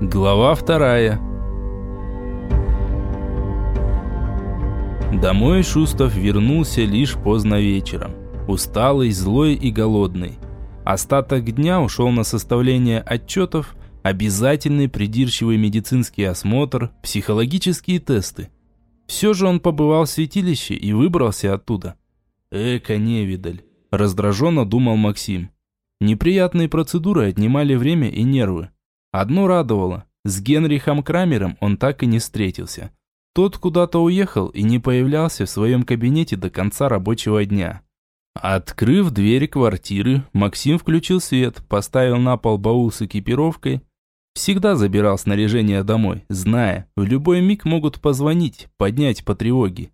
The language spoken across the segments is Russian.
Глава вторая. Домой Шустов вернулся лишь поздно вечером. Усталый, злой и голодный. Остаток дня ушел на составление отчетов, обязательный придирчивый медицинский осмотр, психологические тесты. Все же он побывал в святилище и выбрался оттуда. Эка невидаль, раздраженно думал Максим. Неприятные процедуры отнимали время и нервы. Одно радовало. С Генрихом Крамером он так и не встретился. Тот куда-то уехал и не появлялся в своем кабинете до конца рабочего дня. Открыв дверь квартиры, Максим включил свет, поставил на пол баул с экипировкой. Всегда забирал снаряжение домой, зная, в любой миг могут позвонить, поднять по тревоге.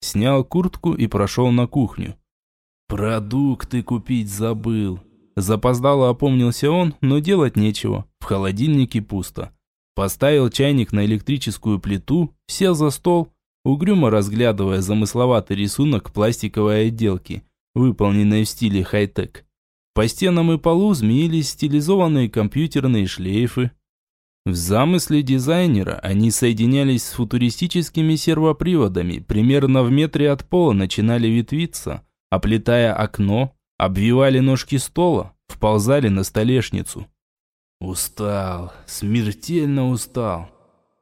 Снял куртку и прошел на кухню. «Продукты купить забыл», Запоздало опомнился он, но делать нечего. В холодильнике пусто. Поставил чайник на электрическую плиту, сел за стол, угрюмо разглядывая замысловатый рисунок пластиковой отделки, выполненной в стиле хай-тек. По стенам и полу змеились стилизованные компьютерные шлейфы. В замысле дизайнера они соединялись с футуристическими сервоприводами, примерно в метре от пола начинали ветвиться, оплетая окно, обвивали ножки стола, вползали на столешницу. Устал, смертельно устал.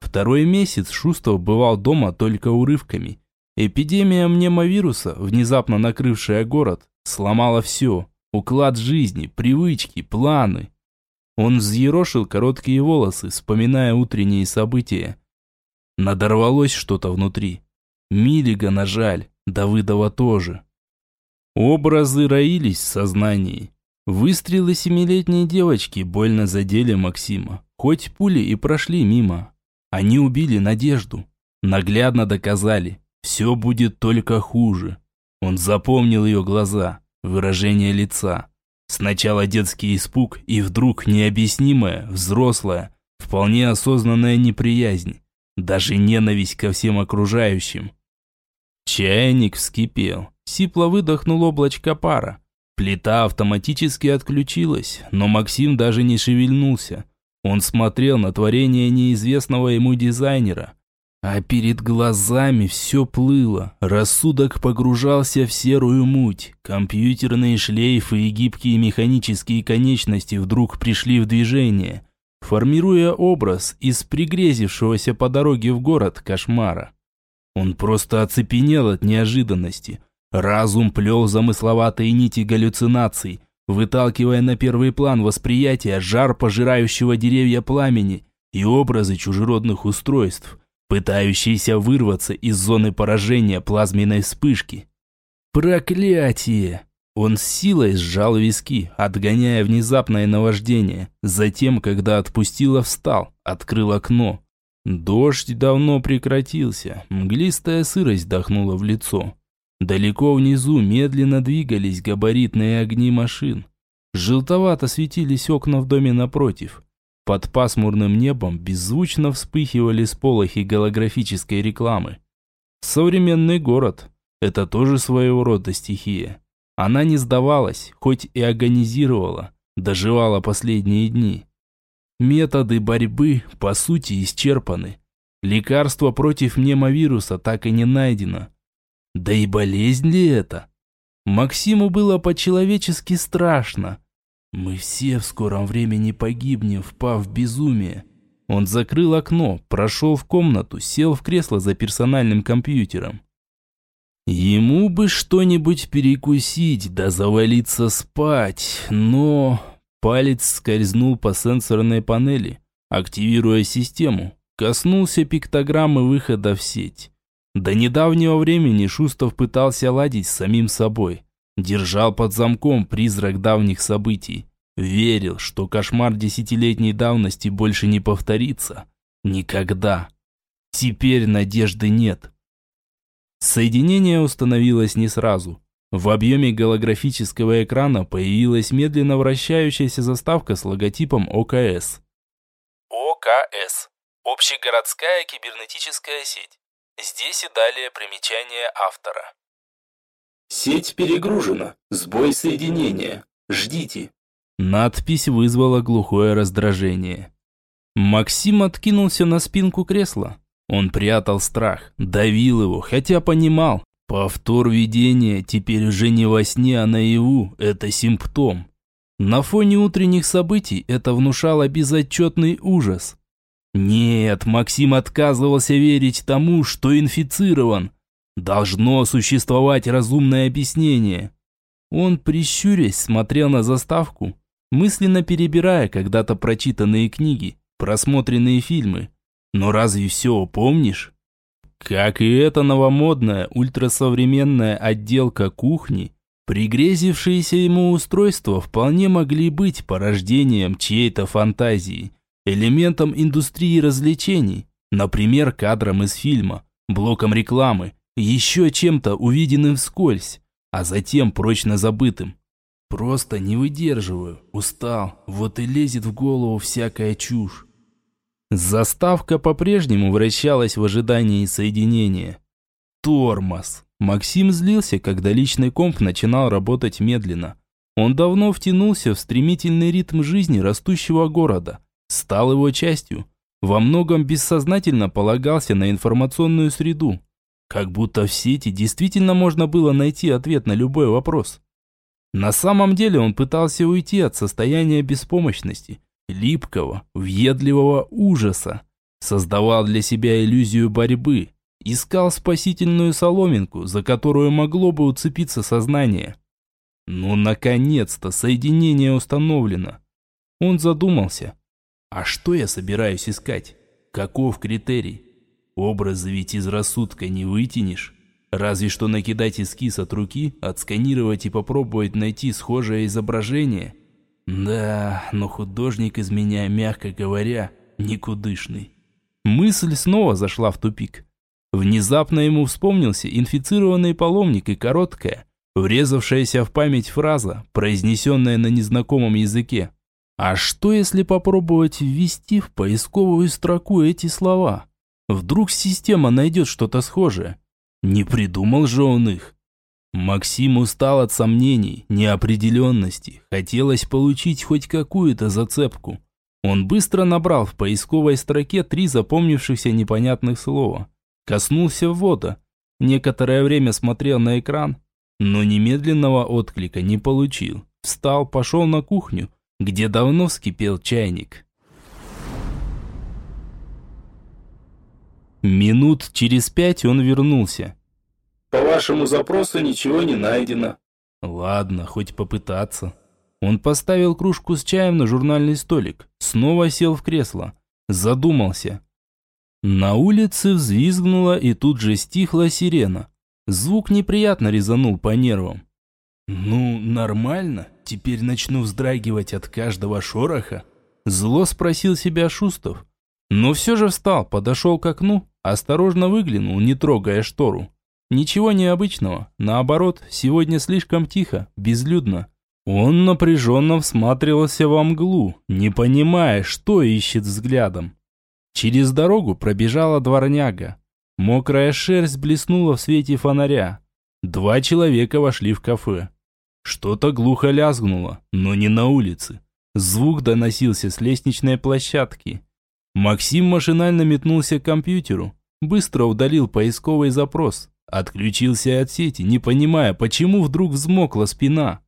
Второй месяц Шустов бывал дома только урывками. Эпидемия мнемовируса, внезапно накрывшая город, сломала все. Уклад жизни, привычки, планы. Он взъерошил короткие волосы, вспоминая утренние события. Надорвалось что-то внутри. Миллигана жаль, Давыдова тоже. Образы роились в сознании. Выстрелы семилетней девочки больно задели Максима. Хоть пули и прошли мимо. Они убили надежду. Наглядно доказали. Все будет только хуже. Он запомнил ее глаза, выражение лица. Сначала детский испуг и вдруг необъяснимая, взрослая, вполне осознанная неприязнь. Даже ненависть ко всем окружающим. Чайник вскипел. Сипло выдохнул облачко пара. Плита автоматически отключилась, но Максим даже не шевельнулся. Он смотрел на творение неизвестного ему дизайнера. А перед глазами все плыло, рассудок погружался в серую муть. Компьютерные шлейфы и гибкие механические конечности вдруг пришли в движение, формируя образ из пригрезившегося по дороге в город кошмара. Он просто оцепенел от неожиданности – Разум плел замысловатые нити галлюцинаций, выталкивая на первый план восприятия жар пожирающего деревья пламени и образы чужеродных устройств, пытающиеся вырваться из зоны поражения плазменной вспышки. Проклятие! Он с силой сжал виски, отгоняя внезапное наваждение. Затем, когда отпустила, встал, открыл окно. Дождь давно прекратился, мглистая сырость дохнула в лицо. Далеко внизу медленно двигались габаритные огни машин. Желтовато светились окна в доме напротив. Под пасмурным небом беззвучно вспыхивали сполохи голографической рекламы. Современный город – это тоже своего рода стихия. Она не сдавалась, хоть и агонизировала, доживала последние дни. Методы борьбы, по сути, исчерпаны. Лекарство против мнемовируса так и не найдено. Да и болезнь ли это? Максиму было по-человечески страшно. Мы все в скором времени погибнем, впав в безумие. Он закрыл окно, прошел в комнату, сел в кресло за персональным компьютером. Ему бы что-нибудь перекусить, да завалиться спать, но... Палец скользнул по сенсорной панели, активируя систему, коснулся пиктограммы выхода в сеть. До недавнего времени Шустов пытался ладить с самим собой. Держал под замком призрак давних событий. Верил, что кошмар десятилетней давности больше не повторится. Никогда. Теперь надежды нет. Соединение установилось не сразу. В объеме голографического экрана появилась медленно вращающаяся заставка с логотипом ОКС. ОКС. Общегородская кибернетическая сеть. Здесь и далее примечание автора. Сеть перегружена. Сбой соединения. Ждите. Надпись вызвала глухое раздражение. Максим откинулся на спинку кресла. Он прятал страх, давил его, хотя понимал. Повтор видения теперь уже не во сне, а наяву – это симптом. На фоне утренних событий это внушало безотчетный ужас. Нет, Максим отказывался верить тому, что инфицирован. Должно существовать разумное объяснение. Он, прищурясь, смотрел на заставку, мысленно перебирая когда-то прочитанные книги, просмотренные фильмы. Но разве все помнишь? Как и эта новомодная, ультрасовременная отделка кухни, пригрезившиеся ему устройства вполне могли быть порождением чьей-то фантазии, элементом индустрии развлечений, например, кадром из фильма, блоком рекламы, еще чем-то увиденным вскользь, а затем прочно забытым. Просто не выдерживаю, устал, вот и лезет в голову всякая чушь. Заставка по-прежнему вращалась в ожидании соединения. Тормоз. Максим злился, когда личный комп начинал работать медленно. Он давно втянулся в стремительный ритм жизни растущего города, стал его частью, во многом бессознательно полагался на информационную среду. Как будто в сети действительно можно было найти ответ на любой вопрос. На самом деле он пытался уйти от состояния беспомощности, липкого, въедливого ужаса. Создавал для себя иллюзию борьбы, искал спасительную соломинку, за которую могло бы уцепиться сознание. Ну, наконец-то, соединение установлено. Он задумался. А что я собираюсь искать? Каков критерий? Образы ведь из рассудка не вытянешь. Разве что накидать эскиз от руки, отсканировать и попробовать найти схожее изображение – да, но художник из меня, мягко говоря, никудышный. Мысль снова зашла в тупик. Внезапно ему вспомнился инфицированный паломник и короткая, врезавшаяся в память фраза, произнесенная на незнакомом языке. А что если попробовать ввести в поисковую строку эти слова? Вдруг система найдет что-то схожее? Не придумал же он их. Максим устал от сомнений, неопределенности. Хотелось получить хоть какую-то зацепку. Он быстро набрал в поисковой строке три запомнившихся непонятных слова. Коснулся ввода. Некоторое время смотрел на экран, но немедленного отклика не получил. Встал, пошел на кухню, где давно вскипел чайник. Минут через пять он вернулся. По вашему запросу ничего не найдено. Ладно, хоть попытаться. Он поставил кружку с чаем на журнальный столик, снова сел в кресло, задумался. На улице взвизгнула и тут же стихла сирена. Звук неприятно резанул по нервам. «Ну, нормально, теперь начну вздрагивать от каждого шороха?» Зло спросил себя Шустов. Но все же встал, подошел к окну, осторожно выглянул, не трогая штору. Ничего необычного. Наоборот, сегодня слишком тихо, безлюдно. Он напряженно всматривался во мглу, не понимая, что ищет взглядом. Через дорогу пробежала дворняга. Мокрая шерсть блеснула в свете фонаря. Два человека вошли в кафе. Что-то глухо лязгнуло, но не на улице. Звук доносился с лестничной площадки. Максим машинально метнулся к компьютеру, быстро удалил поисковый запрос. Отключился от сети, не понимая, почему вдруг взмокла спина.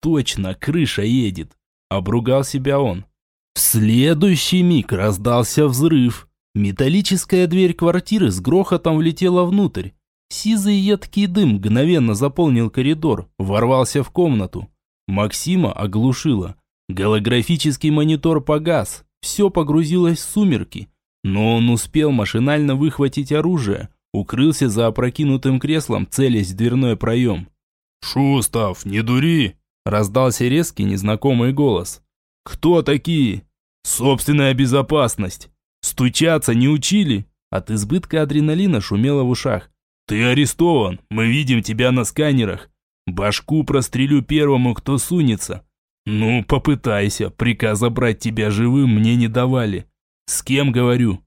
Точно, крыша едет. Обругал себя он. В следующий миг раздался взрыв. Металлическая дверь квартиры с грохотом влетела внутрь. Сизый едкий дым мгновенно заполнил коридор, ворвался в комнату. Максима оглушило. Голографический монитор погас, все погрузилось в сумерки. Но он успел машинально выхватить оружие, укрылся за опрокинутым креслом, целясь в дверной проем. «Шустав, не дури!» – раздался резкий незнакомый голос. «Кто такие?» «Собственная безопасность!» «Стучаться не учили?» От избытка адреналина шумело в ушах. «Ты арестован! Мы видим тебя на сканерах! Башку прострелю первому, кто сунется!» «Ну, попытайся, приказ забрать тебя живым мне не давали!» «С кем говорю?»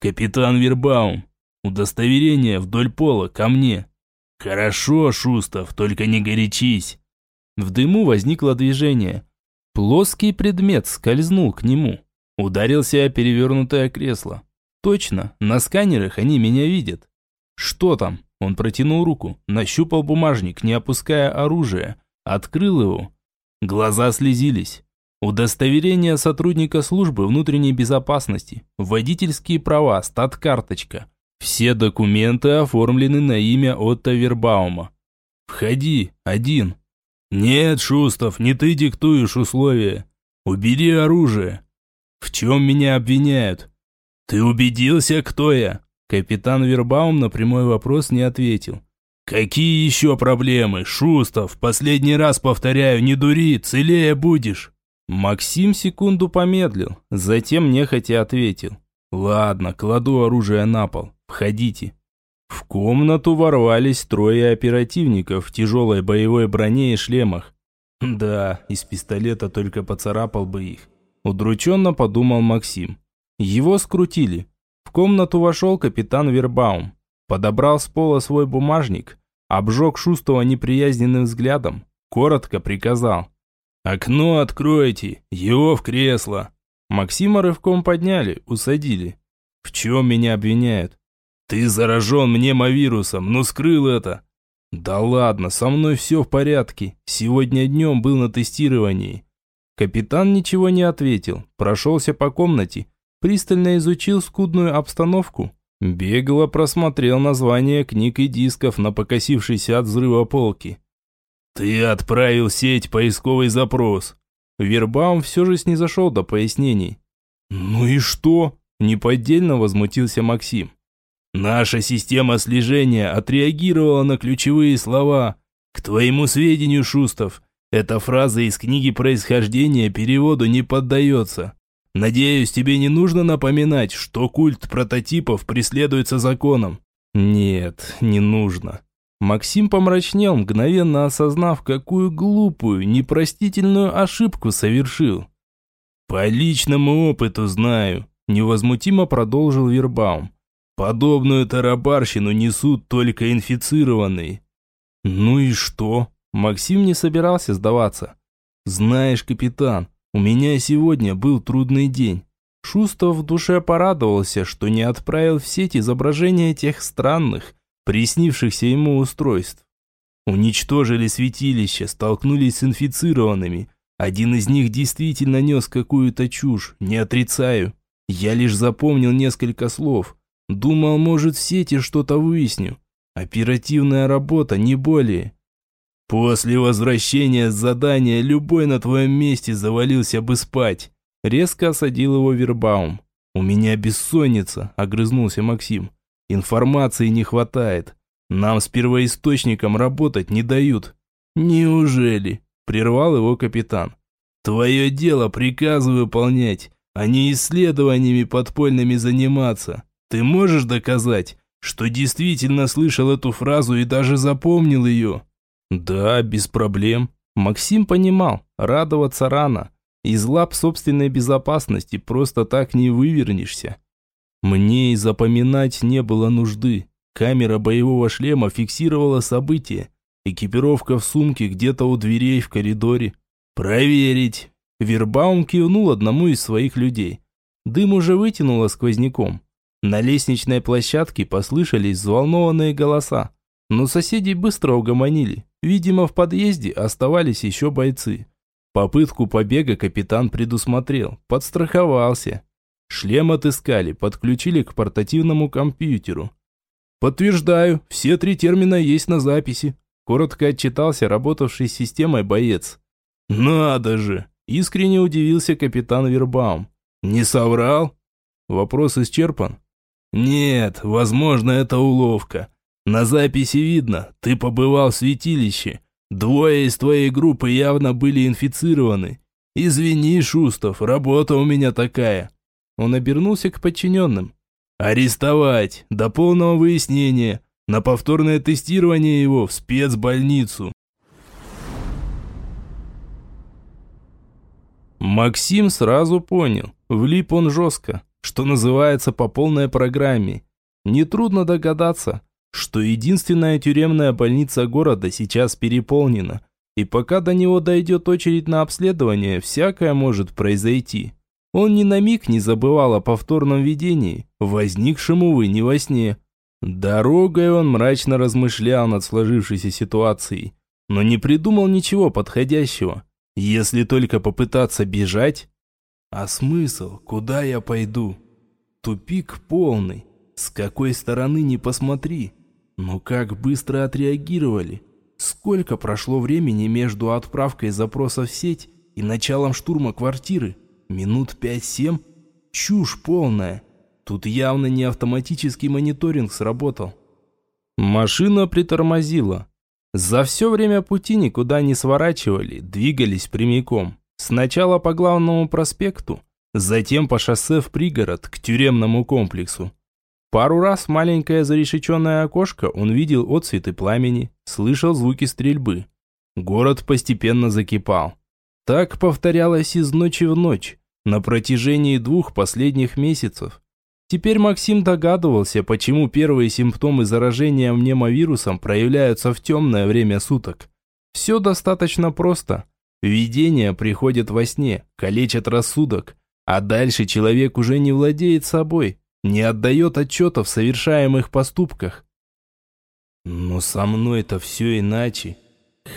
«Капитан Вербаум, Удостоверение вдоль пола, ко мне. Хорошо, Шустов, только не горячись. В дыму возникло движение. Плоский предмет скользнул к нему. Ударился о перевернутое кресло. Точно, на сканерах они меня видят. Что там? Он протянул руку, нащупал бумажник, не опуская оружие, открыл его. Глаза слезились. Удостоверение сотрудника службы внутренней безопасности, водительские права, стат-карточка. Все документы оформлены на имя Отто Вербаума. «Входи, один». «Нет, Шустов, не ты диктуешь условия. Убери оружие». «В чем меня обвиняют?» «Ты убедился, кто я?» Капитан Вербаум на прямой вопрос не ответил. «Какие еще проблемы? Шустов, последний раз повторяю, не дури, целее будешь!» Максим секунду помедлил, затем нехотя ответил. «Ладно, кладу оружие на пол. Входите». В комнату ворвались трое оперативников в тяжелой боевой броне и шлемах. Да, из пистолета только поцарапал бы их. Удрученно подумал Максим. Его скрутили. Комнату вошел капитан Вербаум. Подобрал с пола свой бумажник, обжег Шустова неприязненным взглядом, коротко приказал. «Окно откройте, его в кресло». Максима рывком подняли, усадили. «В чем меня обвиняют?» «Ты заражен мнемовирусом, но скрыл это». «Да ладно, со мной все в порядке. Сегодня днем был на тестировании». Капитан ничего не ответил, прошелся по комнате, пристально изучил скудную обстановку, бегло просмотрел названия книг и дисков на покосившейся от взрыва полки. «Ты отправил сеть поисковый запрос». Вербаум все же снизошел до пояснений. «Ну и что?» – неподдельно возмутился Максим. «Наша система слежения отреагировала на ключевые слова. К твоему сведению, Шустов, эта фраза из книги происхождения переводу не поддается. Надеюсь, тебе не нужно напоминать, что культ прототипов преследуется законом. Нет, не нужно. Максим помрачнел, мгновенно осознав, какую глупую, непростительную ошибку совершил. «По личному опыту знаю», – невозмутимо продолжил Вербаум. «Подобную тарабарщину несут только инфицированные». «Ну и что?» Максим не собирался сдаваться. «Знаешь, капитан, у меня сегодня был трудный день. Шустов в душе порадовался, что не отправил в сеть изображения тех странных, приснившихся ему устройств. Уничтожили святилище, столкнулись с инфицированными. Один из них действительно нес какую-то чушь, не отрицаю. Я лишь запомнил несколько слов. Думал, может, в сети что-то выясню. Оперативная работа, не более. «После возвращения с задания любой на твоем месте завалился бы спать», резко осадил его Вербаум. «У меня бессонница», – огрызнулся Максим. «Информации не хватает. Нам с первоисточником работать не дают». «Неужели?» – прервал его капитан. «Твое дело приказы выполнять, а не исследованиями подпольными заниматься. Ты можешь доказать, что действительно слышал эту фразу и даже запомнил ее?» Да, без проблем. Максим понимал, радоваться рано. Из лап собственной безопасности просто так не вывернешься. Мне и запоминать не было нужды. Камера боевого шлема фиксировала события. Экипировка в сумке где-то у дверей в коридоре. «Проверить!» Вербаум кивнул одному из своих людей. Дым уже вытянуло сквозняком. На лестничной площадке послышались взволнованные голоса. Но соседи быстро угомонили. Видимо, в подъезде оставались еще бойцы. Попытку побега капитан предусмотрел, подстраховался. Шлем отыскали, подключили к портативному компьютеру. «Подтверждаю, все три термина есть на записи», коротко отчитался работавший с системой боец. «Надо же!» – искренне удивился капитан Вербаум. «Не соврал?» Вопрос исчерпан. «Нет, возможно, это уловка. На записи видно, ты побывал в святилище. Двое из твоей группы явно были инфицированы. Извини, Шустов, работа у меня такая. Он обернулся к подчиненным. Арестовать, до полного выяснения, на повторное тестирование его в спецбольницу. Максим сразу понял, влип он жестко, что называется по полной программе. Нетрудно догадаться, что единственная тюремная больница города сейчас переполнена, и пока до него дойдет очередь на обследование, всякое может произойти. Он ни на миг не забывал о повторном видении, возникшем, увы, не во сне. Дорогой он мрачно размышлял над сложившейся ситуацией, но не придумал ничего подходящего. Если только попытаться бежать... А смысл? Куда я пойду? Тупик полный. С какой стороны не посмотри. Но как быстро отреагировали. Сколько прошло времени между отправкой запроса в сеть и началом штурма квартиры? Минут пять-семь? Чушь полная. Тут явно не автоматический мониторинг сработал. Машина притормозила. За все время пути никуда не сворачивали, двигались прямиком. Сначала по главному проспекту, затем по шоссе в пригород, к тюремному комплексу. Пару раз маленькое зарешеченное окошко он видел отцветы пламени, слышал звуки стрельбы. Город постепенно закипал. Так повторялось из ночи в ночь, на протяжении двух последних месяцев. Теперь Максим догадывался, почему первые симптомы заражения мнемовирусом проявляются в темное время суток. Все достаточно просто. Видения приходят во сне, калечат рассудок, а дальше человек уже не владеет собой, не отдает отчета в совершаемых поступках. Но со мной это все иначе.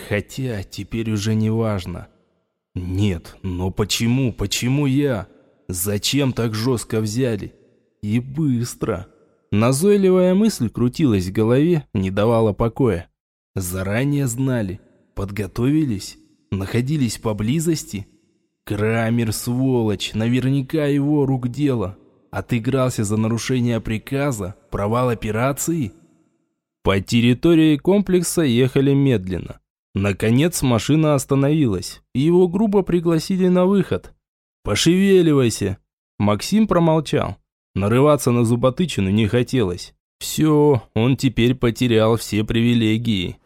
Хотя теперь уже не важно. Нет, но почему, почему я? Зачем так жестко взяли? И быстро. Назойливая мысль крутилась в голове, не давала покоя. Заранее знали, подготовились, находились поблизости. Крамер, сволочь, наверняка его рук дело. Отыгрался за нарушение приказа, провал операции. По территории комплекса ехали медленно. Наконец машина остановилась. Его грубо пригласили на выход. «Пошевеливайся!» Максим промолчал. Нарываться на зуботычину не хотелось. Все, он теперь потерял все привилегии.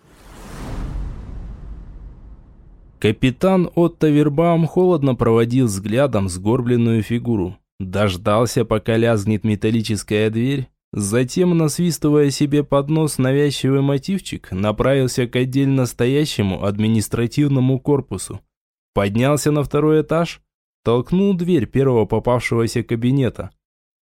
Капитан Отто Вербаум холодно проводил взглядом сгорбленную фигуру. Дождался, пока лязгнет металлическая дверь, Затем, насвистывая себе под нос навязчивый мотивчик, направился к отдельно стоящему административному корпусу. Поднялся на второй этаж, толкнул дверь первого попавшегося кабинета.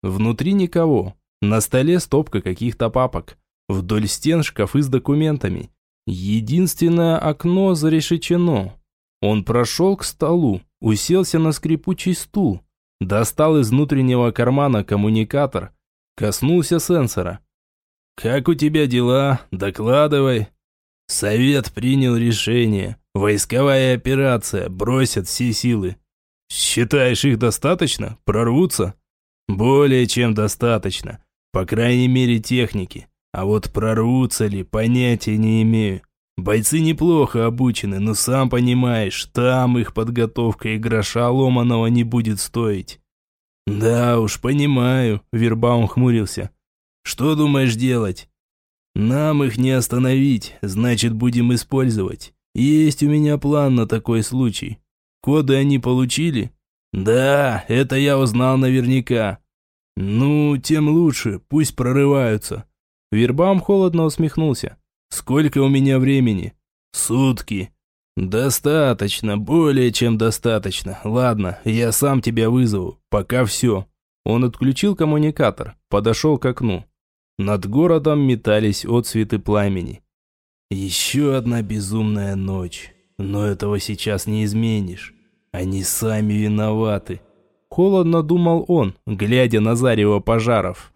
Внутри никого. На столе стопка каких-то папок. Вдоль стен шкафы с документами. Единственное окно зарешечено. Он прошел к столу, уселся на скрипучий стул, достал из внутреннего кармана коммуникатор – Коснулся сенсора. «Как у тебя дела? Докладывай». Совет принял решение. Войсковая операция. Бросят все силы. Считаешь их достаточно? Прорвутся? Более чем достаточно. По крайней мере техники. А вот прорвутся ли, понятия не имею. Бойцы неплохо обучены, но сам понимаешь, там их подготовка и гроша ломаного не будет стоить. «Да уж, понимаю», – Вербаум хмурился. «Что думаешь делать?» «Нам их не остановить, значит, будем использовать. Есть у меня план на такой случай. Коды они получили?» «Да, это я узнал наверняка». «Ну, тем лучше, пусть прорываются». Вербаум холодно усмехнулся. «Сколько у меня времени?» «Сутки». «Достаточно, более чем достаточно. Ладно, я сам тебя вызову. Пока все». Он отключил коммуникатор, подошел к окну. Над городом метались отцветы пламени. Еще одна безумная ночь. Но этого сейчас не изменишь. Они сами виноваты. Холодно думал он, глядя на зарево пожаров.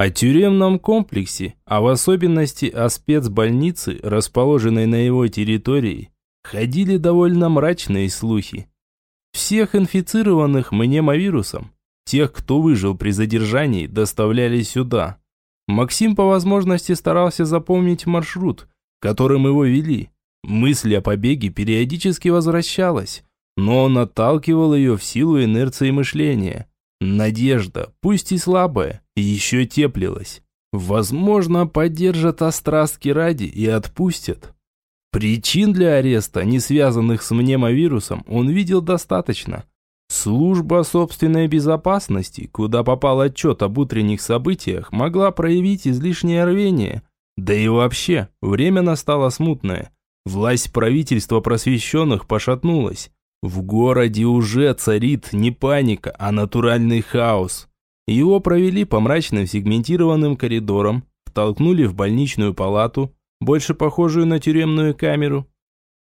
О тюремном комплексе, а в особенности о спецбольнице, расположенной на его территории, ходили довольно мрачные слухи. Всех инфицированных мнемовирусом, тех, кто выжил при задержании, доставляли сюда. Максим по возможности старался запомнить маршрут, которым его вели. Мысль о побеге периодически возвращалась, но он отталкивал ее в силу инерции мышления. Надежда, пусть и слабая, еще теплилась. Возможно, поддержат острастки ради и отпустят. Причин для ареста, не связанных с мнемовирусом, он видел достаточно. Служба собственной безопасности, куда попал отчет об утренних событиях, могла проявить излишнее рвение. Да и вообще, время настало смутное. Власть правительства просвещенных пошатнулась. В городе уже царит не паника, а натуральный хаос. Его провели по мрачным сегментированным коридорам, втолкнули в больничную палату, больше похожую на тюремную камеру.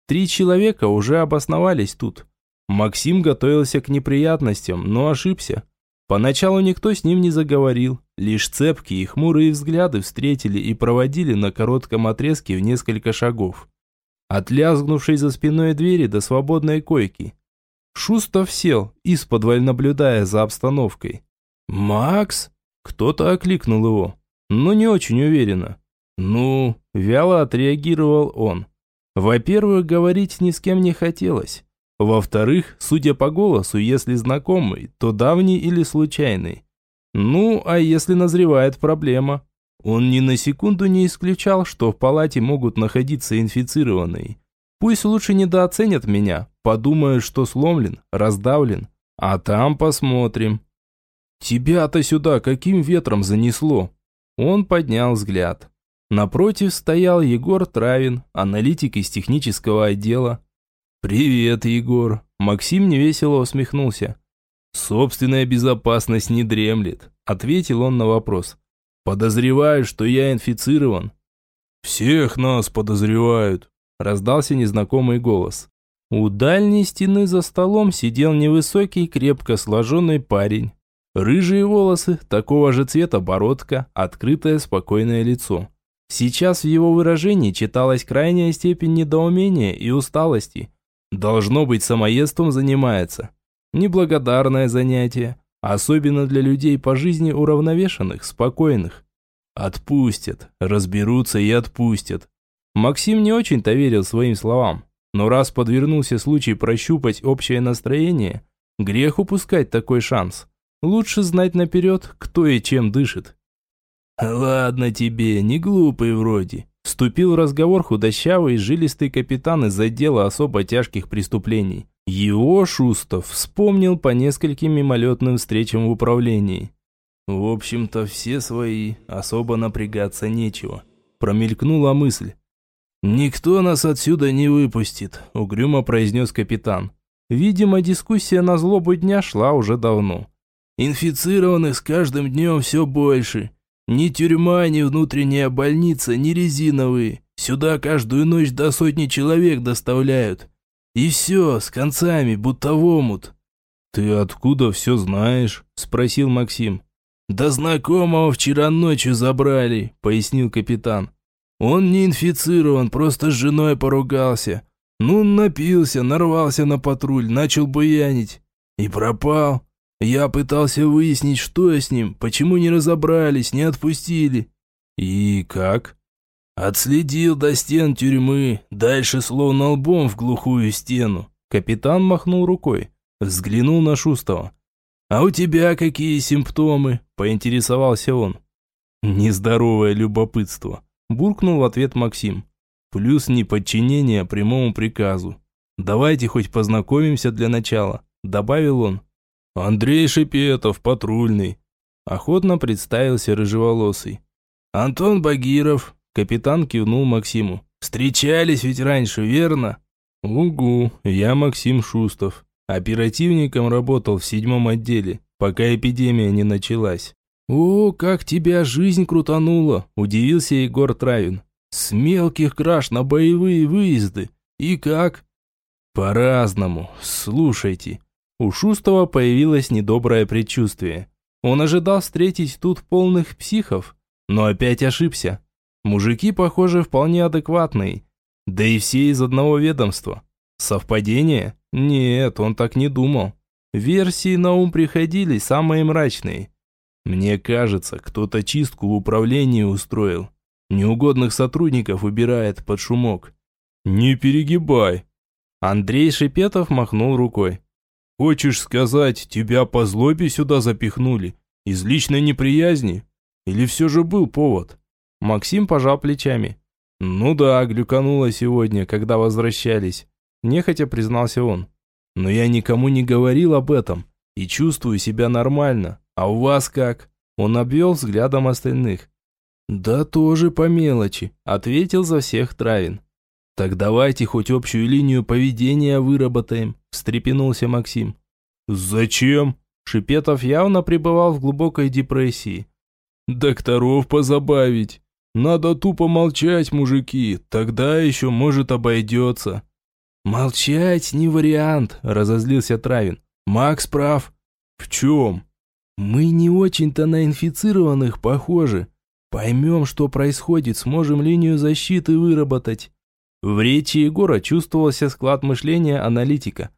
Три человека уже обосновались тут. Максим готовился к неприятностям, но ошибся. Поначалу никто с ним не заговорил, лишь цепкие и хмурые взгляды встретили и проводили на коротком отрезке в несколько шагов. От лязгнувшей за спиной двери до свободной койки. Шустов сел, из-под наблюдая за обстановкой. «Макс?» Кто-то окликнул его, но не очень уверенно. «Ну?» – вяло отреагировал он. Во-первых, говорить ни с кем не хотелось. Во-вторых, судя по голосу, если знакомый, то давний или случайный. Ну, а если назревает проблема? Он ни на секунду не исключал, что в палате могут находиться инфицированные. Пусть лучше недооценят меня, подумают, что сломлен, раздавлен. А там посмотрим. Тебя-то сюда каким ветром занесло? Он поднял взгляд. Напротив стоял Егор Травин, аналитик из технического отдела. «Привет, Егор!» Максим невесело усмехнулся. «Собственная безопасность не дремлет», – ответил он на вопрос. «Подозреваю, что я инфицирован». «Всех нас подозревают», – раздался незнакомый голос. У дальней стены за столом сидел невысокий, крепко сложенный парень. Рыжие волосы, такого же цвета бородка, открытое спокойное лицо. Сейчас в его выражении читалась крайняя степень недоумения и усталости. Должно быть, самоедством занимается. Неблагодарное занятие, особенно для людей по жизни уравновешенных, спокойных. Отпустят, разберутся и отпустят. Максим не очень-то верил своим словам, но раз подвернулся случай прощупать общее настроение, грех упускать такой шанс. Лучше знать наперед, кто и чем дышит. «Ладно тебе, не глупый вроде», – вступил в разговор худощавый и жилистый капитан из отдела особо тяжких преступлений. Его Шустов вспомнил по нескольким мимолетным встречам в управлении. «В общем-то, все свои, особо напрягаться нечего», – промелькнула мысль. «Никто нас отсюда не выпустит», – угрюмо произнес капитан. Видимо, дискуссия на злобу дня шла уже давно. «Инфицированных с каждым днем все больше. Ни тюрьма, ни внутренняя больница, ни резиновые. Сюда каждую ночь до сотни человек доставляют. И все, с концами, будто в омут». «Ты откуда все знаешь?» – спросил Максим. «Да знакомого вчера ночью забрали», – пояснил капитан. «Он не инфицирован, просто с женой поругался. Ну, напился, нарвался на патруль, начал буянить. И пропал. Я пытался выяснить, что с ним, почему не разобрались, не отпустили. И как? Отследил до стен тюрьмы, дальше словно лбом в глухую стену. Капитан махнул рукой, взглянул на Шустова. «А у тебя какие симптомы?» – поинтересовался он. «Нездоровое любопытство», – буркнул в ответ Максим. «Плюс неподчинение прямому приказу. Давайте хоть познакомимся для начала», – добавил он. «Андрей Шипетов, патрульный», – охотно представился рыжеволосый. «Антон Багиров», – капитан кивнул Максиму. «Встречались ведь раньше, верно?» «Угу, я Максим Шустов. Оперативником работал в седьмом отделе, пока эпидемия не началась». «О, как тебя жизнь крутанула!» – удивился Егор Травин. «С мелких краж на боевые выезды. И как?» «По-разному. Слушайте, у Шустова появилось недоброе предчувствие. Он ожидал встретить тут полных психов, но опять ошибся. Мужики, похоже, вполне адекватные. Да и все из одного ведомства. Совпадение? Нет, он так не думал. Версии на ум приходили самые мрачные. Мне кажется, кто-то чистку в управлении устроил. Неугодных сотрудников убирает под шумок. Не перегибай. Андрей Шепетов махнул рукой. Хочешь сказать, тебя по злобе сюда запихнули? Из личной неприязни? Или все же был повод?» Максим пожал плечами. «Ну да, глюкануло сегодня, когда возвращались», – нехотя признался он. «Но я никому не говорил об этом и чувствую себя нормально. А у вас как?» Он обвел взглядом остальных. «Да тоже по мелочи», – ответил за всех Травин. Так давайте хоть общую линию поведения выработаем, встрепенулся Максим. Зачем? Шипетов явно пребывал в глубокой депрессии. Докторов позабавить. Надо тупо молчать, мужики, тогда еще, может, обойдется. Молчать не вариант, разозлился Травин. Макс прав. В чем? Мы не очень-то на инфицированных похожи. Поймем, что происходит, сможем линию защиты выработать. В речи Егора чувствовался склад мышления аналитика.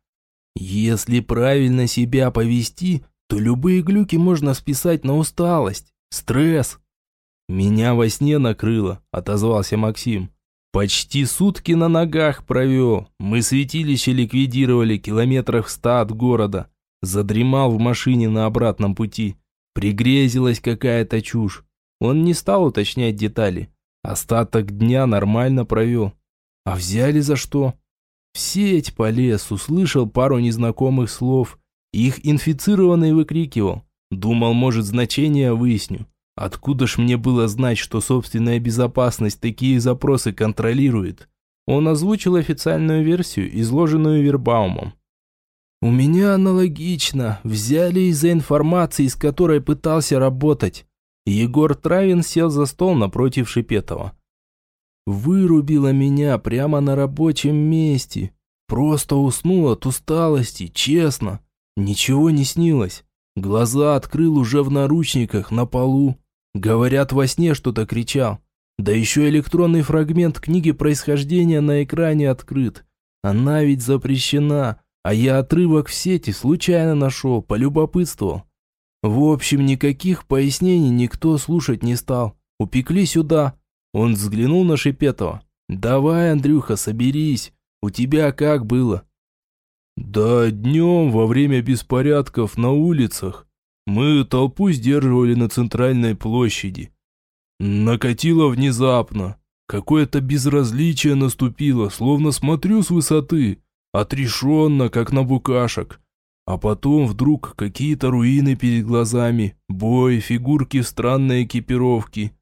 Если правильно себя повести, то любые глюки можно списать на усталость, стресс. Меня во сне накрыло, отозвался Максим. Почти сутки на ногах провел. Мы святилище ликвидировали километрах в ста от города. Задремал в машине на обратном пути. Пригрезилась какая-то чушь. Он не стал уточнять детали. Остаток дня нормально провел. А взяли за что? В сеть полез, услышал пару незнакомых слов. Их инфицированный выкрикивал. Думал, может, значение выясню. Откуда ж мне было знать, что собственная безопасность такие запросы контролирует? Он озвучил официальную версию, изложенную Вербаумом. У меня аналогично. Взяли из-за информации, с которой пытался работать. Егор Травин сел за стол напротив Шипетова. Вырубила меня прямо на рабочем месте. Просто уснул от усталости, честно. Ничего не снилось. Глаза открыл уже в наручниках на полу. Говорят, во сне что-то кричал. Да еще электронный фрагмент книги происхождения на экране открыт. Она ведь запрещена. А я отрывок в сети случайно нашел, полюбопытствовал. В общем, никаких пояснений никто слушать не стал. Упекли сюда. Он взглянул на Шипетова. «Давай, Андрюха, соберись. У тебя как было?» «Да днем, во время беспорядков на улицах, мы толпу сдерживали на центральной площади. Накатило внезапно. Какое-то безразличие наступило, словно смотрю с высоты отрешенно, как на букашек. А потом вдруг какие-то руины перед глазами, бой, фигурки в странной экипировке.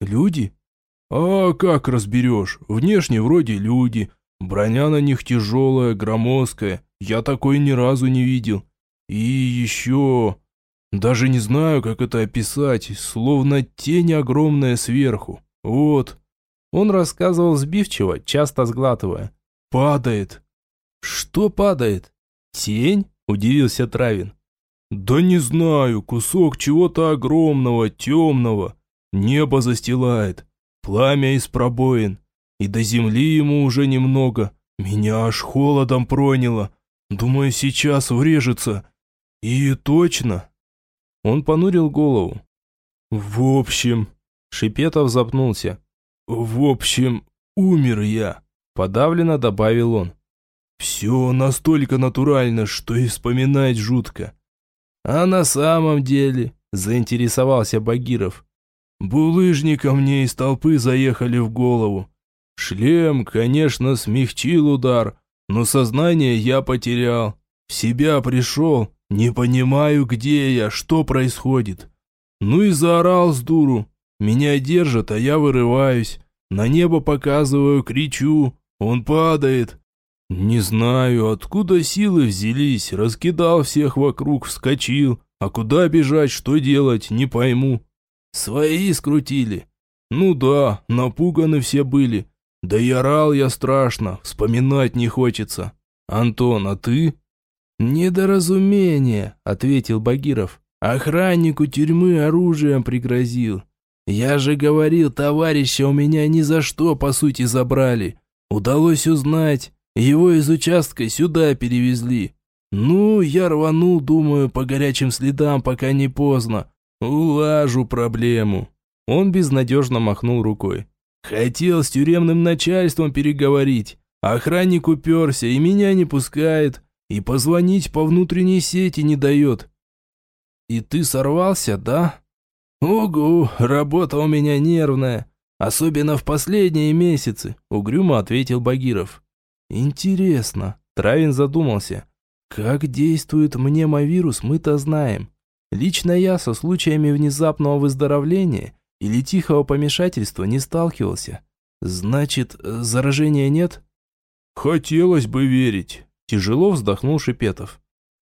Люди? А как разберешь? Внешне вроде люди. Броня на них тяжелая, громоздкая. Я такой ни разу не видел. И еще... Даже не знаю, как это описать, словно тень огромная сверху. Вот. Он рассказывал сбивчиво, часто сглатывая. Падает, «Что падает?» «Тень?» – удивился Травин. «Да не знаю, кусок чего-то огромного, темного. Небо застилает, пламя из пробоин. И до земли ему уже немного. Меня аж холодом проняло. Думаю, сейчас врежется. И точно». Он понурил голову. «В общем...» Шипетов запнулся. «В общем, умер я», подавленно добавил он. Все настолько натурально, что и вспоминать жутко. А на самом деле, заинтересовался Багиров. Булыжника мне из толпы заехали в голову. Шлем, конечно, смягчил удар, но сознание я потерял. В себя пришел, не понимаю, где я, что происходит. Ну и заорал с дуру. Меня держат, а я вырываюсь. На небо показываю, кричу. Он падает. Не знаю, откуда силы взялись, раскидал всех вокруг, вскочил. А куда бежать, что делать, не пойму. Свои скрутили. Ну да, напуганы все были. Да и орал я страшно, вспоминать не хочется. Антон, а ты? Недоразумение, ответил Багиров. Охраннику тюрьмы оружием пригрозил. Я же говорил, товарища у меня ни за что, по сути, забрали. Удалось узнать, его из участка сюда перевезли. Ну, я рванул, думаю, по горячим следам, пока не поздно. Улажу проблему. Он безнадежно махнул рукой. Хотел с тюремным начальством переговорить. Охранник уперся и меня не пускает. И позвонить по внутренней сети не дает. И ты сорвался, да? Угу, работа у меня нервная. Особенно в последние месяцы, угрюмо ответил Багиров. Интересно, Травин задумался. Как действует мнемовирус, мы-то знаем. Лично я со случаями внезапного выздоровления или тихого помешательства не сталкивался. Значит, заражения нет? Хотелось бы верить. Тяжело вздохнул Шипетов.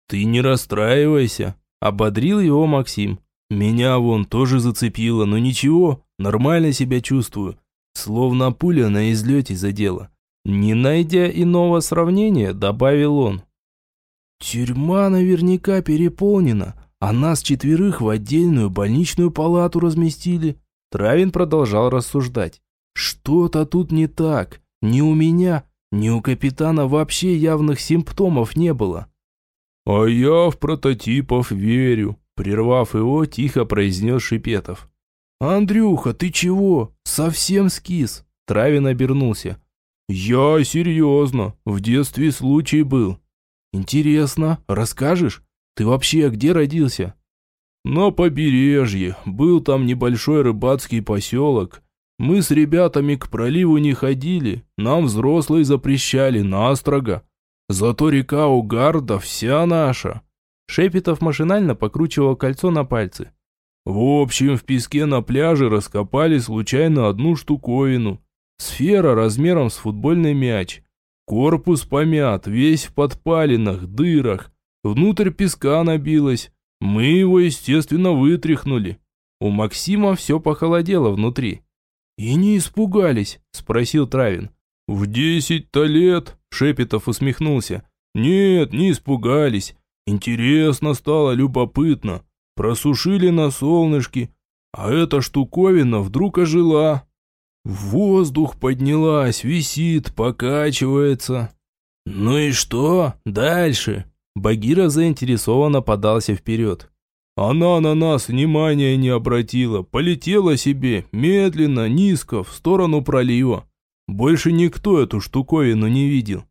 Ты не расстраивайся, ободрил его Максим. Меня вон тоже зацепило, но ничего, нормально себя чувствую. Словно пуля на излете задела. Не найдя иного сравнения, добавил он. Тюрьма наверняка переполнена, а нас четверых в отдельную больничную палату разместили. Травин продолжал рассуждать. Что-то тут не так. Ни у меня, ни у капитана вообще явных симптомов не было. А я в прототипов верю, прервав его, тихо произнес Шипетов. Андрюха, ты чего? Совсем скис. Травин обернулся. Я серьезно, в детстве случай был. Интересно, расскажешь? Ты вообще где родился? На побережье. Был там небольшой рыбацкий поселок. Мы с ребятами к проливу не ходили, нам взрослые запрещали настрого. Зато река Угарда вся наша. Шепетов машинально покручивал кольцо на пальце. В общем, в песке на пляже раскопали случайно одну штуковину. Сфера размером с футбольный мяч. Корпус помят, весь в подпалинах, дырах. Внутрь песка набилось. Мы его, естественно, вытряхнули. У Максима все похолодело внутри. «И не испугались?» – спросил Травин. «В десять-то лет!» – Шепетов усмехнулся. «Нет, не испугались. Интересно стало, любопытно. Просушили на солнышке, а эта штуковина вдруг ожила. В воздух поднялась, висит, покачивается». «Ну и что? Дальше?» Багира заинтересованно подался вперед. Она на нас внимания не обратила, полетела себе, медленно, низко, в сторону пролива. Больше никто эту штуковину не видел.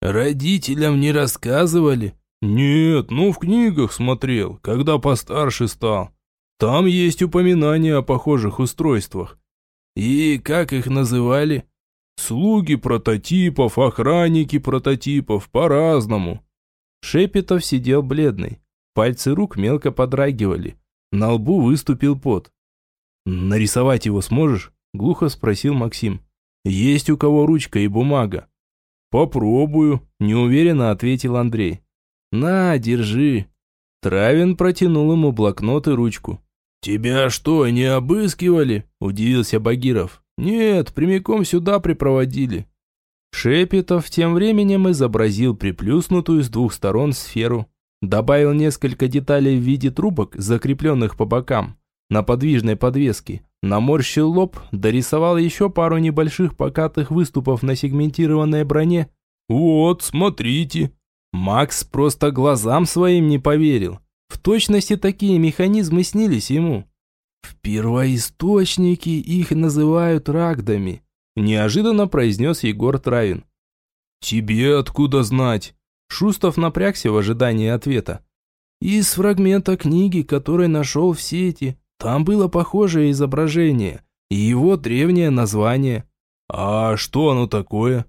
Родителям не рассказывали? Нет, ну в книгах смотрел, когда постарше стал. Там есть упоминания о похожих устройствах. И как их называли? Слуги прототипов, охранники прототипов, по-разному. Шепетов сидел бледный. Пальцы рук мелко подрагивали. На лбу выступил пот. «Нарисовать его сможешь?» – глухо спросил Максим. «Есть у кого ручка и бумага?» «Попробую», – неуверенно ответил Андрей. «На, держи». Травин протянул ему блокнот и ручку. «Тебя что, не обыскивали?» – удивился Багиров. «Нет, прямиком сюда припроводили». Шепетов тем временем изобразил приплюснутую с двух сторон сферу. Добавил несколько деталей в виде трубок, закрепленных по бокам, на подвижной подвеске. Наморщил лоб, дорисовал еще пару небольших покатых выступов на сегментированной броне. «Вот, смотрите!» Макс просто глазам своим не поверил. В точности такие механизмы снились ему. В первоисточнике их называют рагдами, неожиданно произнес Егор Травин. «Тебе откуда знать?» Шустов напрягся в ожидании ответа. Из фрагмента книги, который нашел в сети, там было похожее изображение и его древнее название. А что оно такое?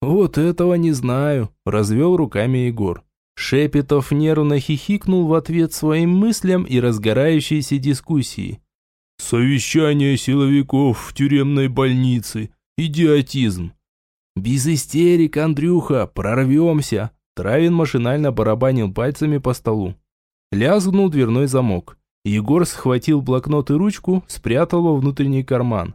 Вот этого не знаю, развел руками Егор. Шепетов нервно хихикнул в ответ своим мыслям и разгорающейся дискуссии. «Совещание силовиков в тюремной больнице. Идиотизм». «Без истерик, Андрюха, прорвемся. Травин машинально барабанил пальцами по столу. Лязгнул дверной замок. Егор схватил блокнот и ручку, спрятал во внутренний карман.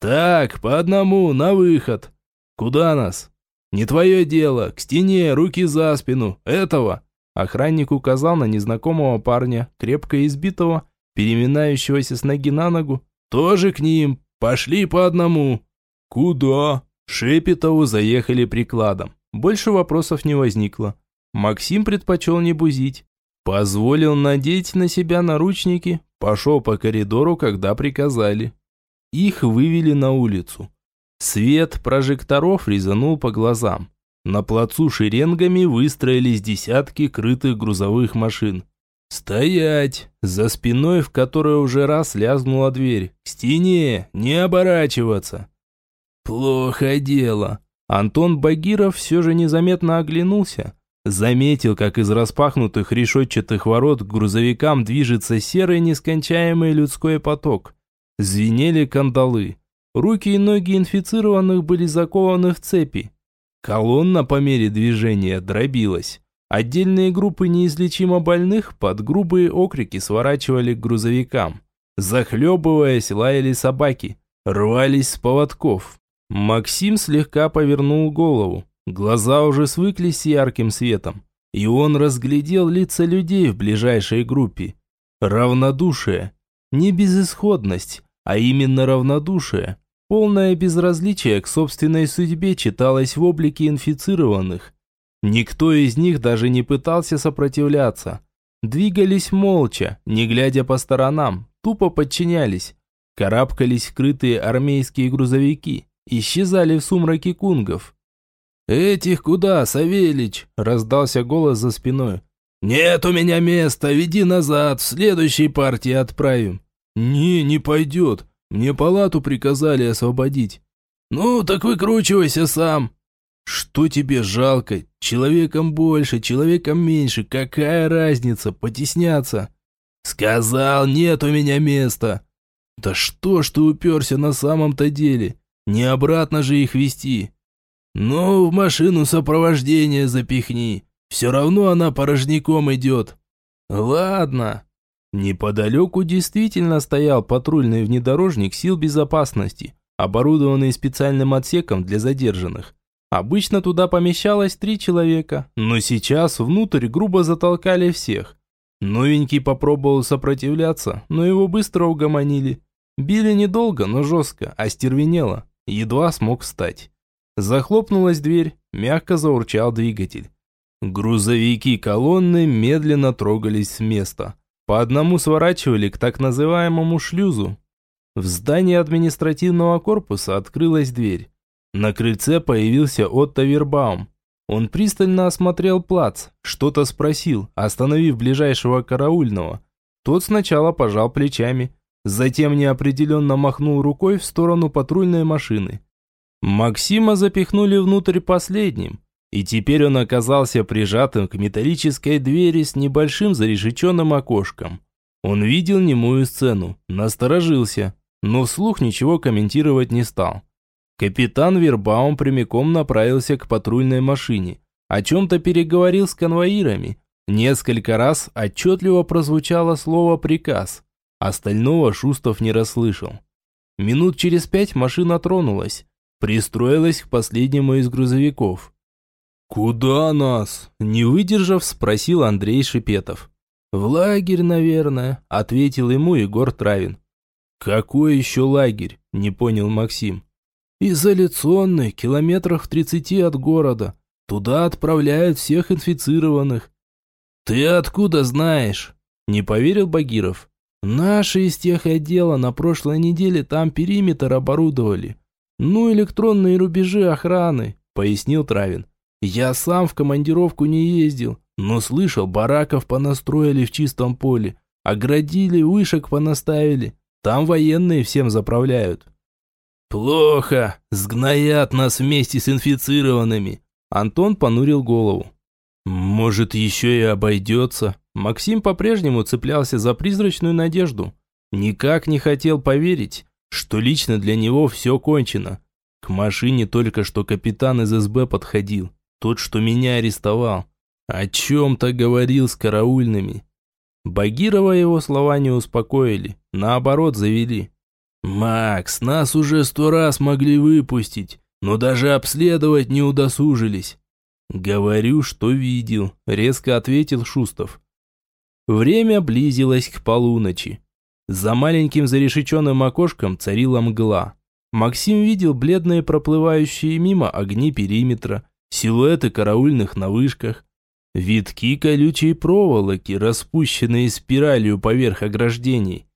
«Так, по одному, на выход!» «Куда нас?» «Не твое дело, к стене, руки за спину, этого!» Охранник указал на незнакомого парня, крепко избитого, переминающегося с ноги на ногу. «Тоже к ним! Пошли по одному!» «Куда?» Шепетову заехали прикладом. Больше вопросов не возникло. Максим предпочел не бузить. Позволил надеть на себя наручники, пошел по коридору, когда приказали. Их вывели на улицу. Свет прожекторов резанул по глазам. На плацу шеренгами выстроились десятки крытых грузовых машин. «Стоять!» За спиной, в которой уже раз лязгнула дверь. «К стене! Не оборачиваться!» «Плохо дело!» Антон Багиров все же незаметно оглянулся. Заметил, как из распахнутых решетчатых ворот к грузовикам движется серый нескончаемый людской поток. Звенели кандалы. Руки и ноги инфицированных были закованы в цепи. Колонна по мере движения дробилась. Отдельные группы неизлечимо больных под грубые окрики сворачивали к грузовикам. Захлебываясь, лаяли собаки, рвались с поводков. Максим слегка повернул голову. Глаза уже свыклись с ярким светом, и он разглядел лица людей в ближайшей группе. Равнодушие. Не безысходность, а именно равнодушие. Полное безразличие к собственной судьбе читалось в облике инфицированных. Никто из них даже не пытался сопротивляться. Двигались молча, не глядя по сторонам, тупо подчинялись. Карабкались скрытые армейские грузовики, исчезали в сумраке кунгов. «Этих куда, Савельич?» – раздался голос за спиной. «Нет у меня места, веди назад, в следующей партии отправим». «Не, не пойдет, мне палату приказали освободить». «Ну, так выкручивайся сам». «Что тебе жалко? Человеком больше, человеком меньше, какая разница, потесняться?» «Сказал, нет у меня места». «Да что ж ты уперся на самом-то деле? Не обратно же их вести». «Ну, в машину сопровождения запихни. Все равно она порожняком идет». «Ладно». Неподалеку действительно стоял патрульный внедорожник сил безопасности, оборудованный специальным отсеком для задержанных. Обычно туда помещалось три человека, но сейчас внутрь грубо затолкали всех. Новенький попробовал сопротивляться, но его быстро угомонили. Били недолго, но жестко, остервенело. Едва смог встать. Захлопнулась дверь, мягко заурчал двигатель. Грузовики колонны медленно трогались с места. По одному сворачивали к так называемому шлюзу. В здании административного корпуса открылась дверь. На крыльце появился Отто Вербаум. Он пристально осмотрел плац, что-то спросил, остановив ближайшего караульного. Тот сначала пожал плечами, затем неопределенно махнул рукой в сторону патрульной машины. Максима запихнули внутрь последним, и теперь он оказался прижатым к металлической двери с небольшим зарешеченным окошком. Он видел немую сцену, насторожился, но вслух ничего комментировать не стал. Капитан Вербаум прямиком направился к патрульной машине, о чем-то переговорил с конвоирами. Несколько раз отчетливо прозвучало слово «приказ», остального Шустов не расслышал. Минут через пять машина тронулась, Пристроилась к последнему из грузовиков. «Куда нас?» – не выдержав, спросил Андрей Шипетов. «В лагерь, наверное», – ответил ему Егор Травин. «Какой еще лагерь?» – не понял Максим. «Изоляционный, километрах в тридцати от города. Туда отправляют всех инфицированных». «Ты откуда знаешь?» – не поверил Багиров. «Наши из тех отдела на прошлой неделе там периметр оборудовали. «Ну, электронные рубежи охраны», — пояснил Травин. «Я сам в командировку не ездил, но слышал, бараков понастроили в чистом поле, оградили, вышек понаставили. Там военные всем заправляют». «Плохо, сгноят нас вместе с инфицированными», — Антон понурил голову. «Может, еще и обойдется». Максим по-прежнему цеплялся за призрачную надежду. Никак не хотел поверить, что лично для него все кончено. К машине только что капитан из СБ подходил, тот, что меня арестовал. О чем-то говорил с караульными. Багирова его слова не успокоили, наоборот завели. «Макс, нас уже сто раз могли выпустить, но даже обследовать не удосужились». «Говорю, что видел», — резко ответил Шустов. Время близилось к полуночи. За маленьким зарешеченным окошком царила мгла. Максим видел бледные проплывающие мимо огни периметра, силуэты караульных на вышках, витки колючей проволоки, распущенные спиралью поверх ограждений.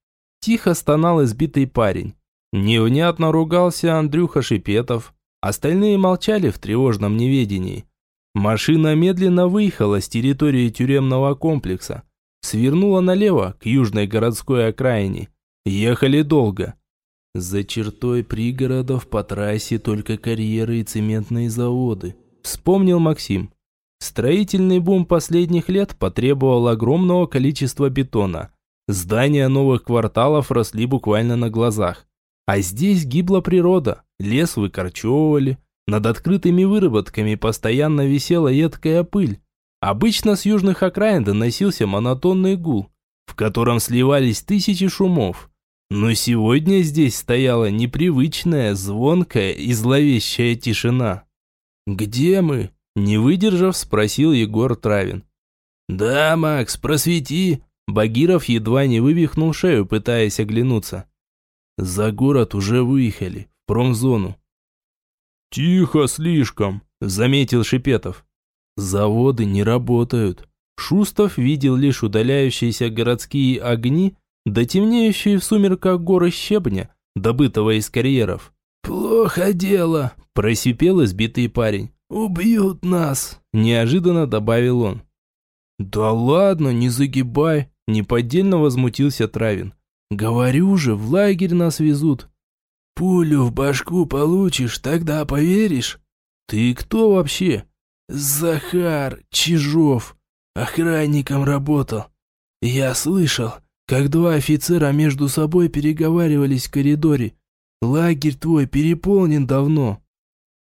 Тихо стонал избитый парень. Невнятно ругался Андрюха Шипетов. Остальные молчали в тревожном неведении. Машина медленно выехала с территории тюремного комплекса свернула налево, к южной городской окраине. Ехали долго. За чертой пригородов по трассе только карьеры и цементные заводы. Вспомнил Максим. Строительный бум последних лет потребовал огромного количества бетона. Здания новых кварталов росли буквально на глазах. А здесь гибла природа, лес выкорчевывали, над открытыми выработками постоянно висела едкая пыль. Обычно с южных окраин доносился монотонный гул, в котором сливались тысячи шумов. Но сегодня здесь стояла непривычная, звонкая и зловещая тишина. «Где мы?» – не выдержав, спросил Егор Травин. «Да, Макс, просвети!» Багиров едва не вывихнул шею, пытаясь оглянуться. За город уже выехали, в промзону. «Тихо слишком», – заметил Шипетов. «Заводы не работают». Шустов видел лишь удаляющиеся городские огни, да темнеющие в сумерках горы щебня, добытого из карьеров. «Плохо дело», – просипел избитый парень. «Убьют нас», – неожиданно добавил он. «Да ладно, не загибай», – неподдельно возмутился Травин. «Говорю же, в лагерь нас везут». «Пулю в башку получишь, тогда поверишь?» «Ты кто вообще?» «Захар Чижов. Охранником работал. Я слышал, как два офицера между собой переговаривались в коридоре. Лагерь твой переполнен давно».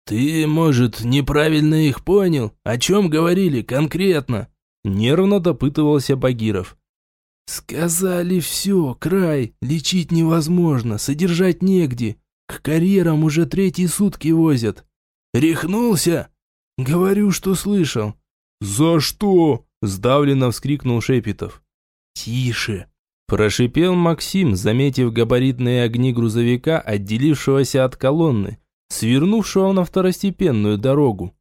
«Ты, может, неправильно их понял? О чем говорили конкретно?» Нервно допытывался Багиров. «Сказали все, край, лечить невозможно, содержать негде. К карьерам уже третьи сутки возят. Рехнулся? Говорю, что слышал». «За что?» – сдавленно вскрикнул Шепетов. «Тише!» – прошипел Максим, заметив габаритные огни грузовика, отделившегося от колонны, свернувшего на второстепенную дорогу.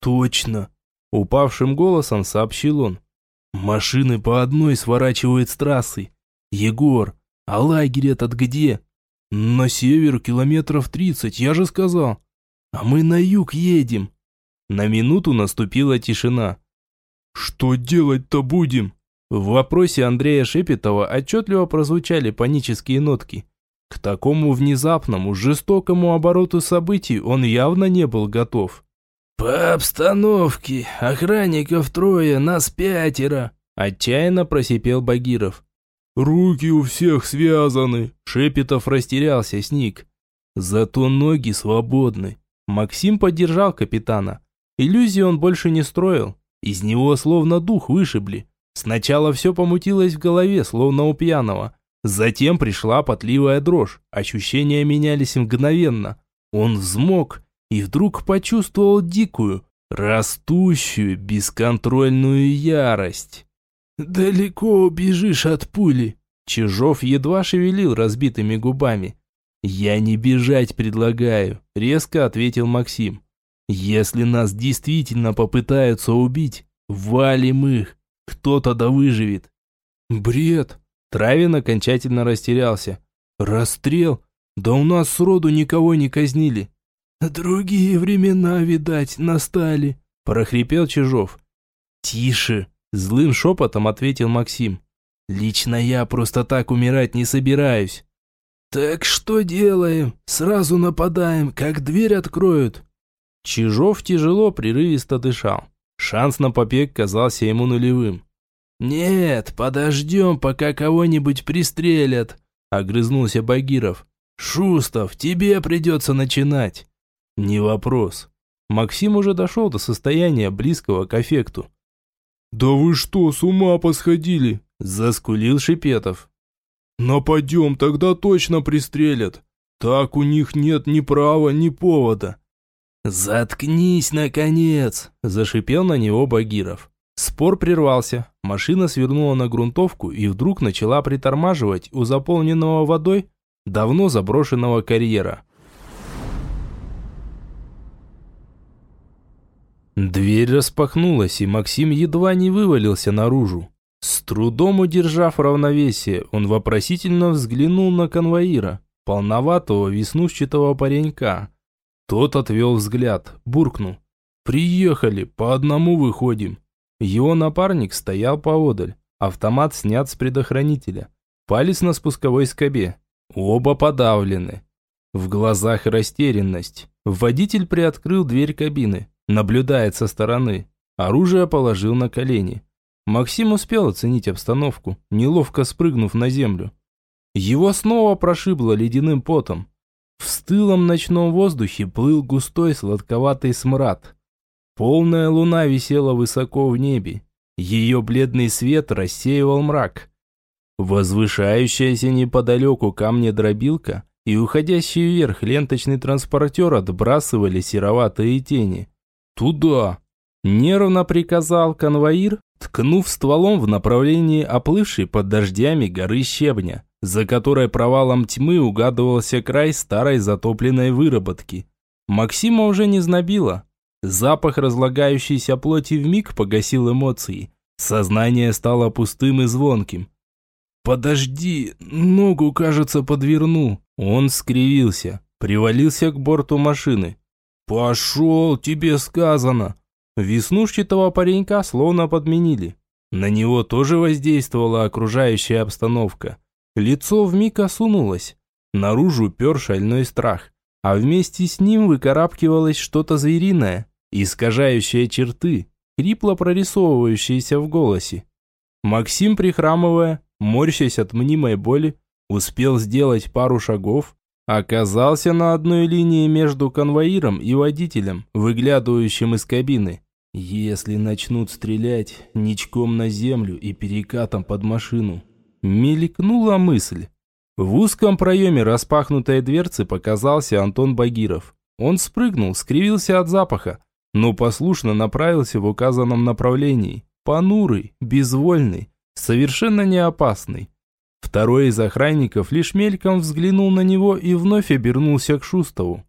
«Точно!» – упавшим голосом сообщил он. Машины по одной сворачивают с трассы. Егор, а лагерь этот где? На север километров тридцать, я же сказал. А мы на юг едем. На минуту наступила тишина. Что делать-то будем? В вопросе Андрея Шепетова отчетливо прозвучали панические нотки. К такому внезапному, жестокому обороту событий он явно не был готов. «По обстановке, охранников трое, нас пятеро», – отчаянно просипел Багиров. «Руки у всех связаны», – Шепетов растерялся, сник. «Зато ноги свободны». Максим поддержал капитана. Иллюзии он больше не строил. Из него словно дух вышибли. Сначала все помутилось в голове, словно у пьяного. Затем пришла потливая дрожь. Ощущения менялись мгновенно. Он взмок и вдруг почувствовал дикую, растущую, бесконтрольную ярость. «Далеко убежишь от пули!» Чижов едва шевелил разбитыми губами. «Я не бежать предлагаю», – резко ответил Максим. «Если нас действительно попытаются убить, валим их. Кто-то да выживет». «Бред!» Травин окончательно растерялся. «Расстрел? Да у нас сроду никого не казнили. «Другие времена, видать, настали», – прохрипел Чижов. «Тише!» – злым шепотом ответил Максим. «Лично я просто так умирать не собираюсь». «Так что делаем? Сразу нападаем, как дверь откроют». Чижов тяжело, прерывисто дышал. Шанс на побег казался ему нулевым. «Нет, подождем, пока кого-нибудь пристрелят», – огрызнулся Багиров. «Шустов, тебе придется начинать». Не вопрос. Максим уже дошел до состояния близкого к аффекту. «Да вы что, с ума посходили?» – заскулил Шипетов. «Нападем, тогда точно пристрелят. Так у них нет ни права, ни повода». «Заткнись, наконец!» – зашипел на него Багиров. Спор прервался. Машина свернула на грунтовку и вдруг начала притормаживать у заполненного водой давно заброшенного карьера. Дверь распахнулась, и Максим едва не вывалился наружу. С трудом удержав равновесие, он вопросительно взглянул на конвоира, полноватого веснушчатого паренька. Тот отвел взгляд, буркнул. «Приехали, по одному выходим». Его напарник стоял поодаль, автомат снят с предохранителя, палец на спусковой скобе. Оба подавлены. В глазах растерянность. Водитель приоткрыл дверь кабины. Наблюдает со стороны. Оружие положил на колени. Максим успел оценить обстановку, неловко спрыгнув на землю. Его снова прошибло ледяным потом. В стылом ночном воздухе плыл густой сладковатый смрад. Полная луна висела высоко в небе. Ее бледный свет рассеивал мрак. Возвышающаяся неподалеку камня-дробилка и уходящий вверх ленточный транспортер отбрасывали сероватые тени. «Туда!» – нервно приказал конвоир, ткнув стволом в направлении оплывшей под дождями горы щебня, за которой провалом тьмы угадывался край старой затопленной выработки. Максима уже не знобило. Запах разлагающейся плоти вмиг погасил эмоции. Сознание стало пустым и звонким. «Подожди, ногу, кажется, подверну». Он скривился, привалился к борту машины. «Пошел, тебе сказано!» Веснушчатого паренька словно подменили. На него тоже воздействовала окружающая обстановка. Лицо вмиг осунулось. Наружу пер шальной страх. А вместе с ним выкарабкивалось что-то звериное, искажающее черты, хрипло прорисовывающееся в голосе. Максим, прихрамывая, морщась от мнимой боли, успел сделать пару шагов, оказался на одной линии между конвоиром и водителем, выглядывающим из кабины. Если начнут стрелять, ничком на землю и перекатом под машину. Мелькнула мысль. В узком проеме распахнутой дверцы показался Антон Багиров. Он спрыгнул, скривился от запаха, но послушно направился в указанном направлении. Понурый, безвольный, совершенно не опасный. Второй из охранников лишь мельком взглянул на него и вновь обернулся к Шустову.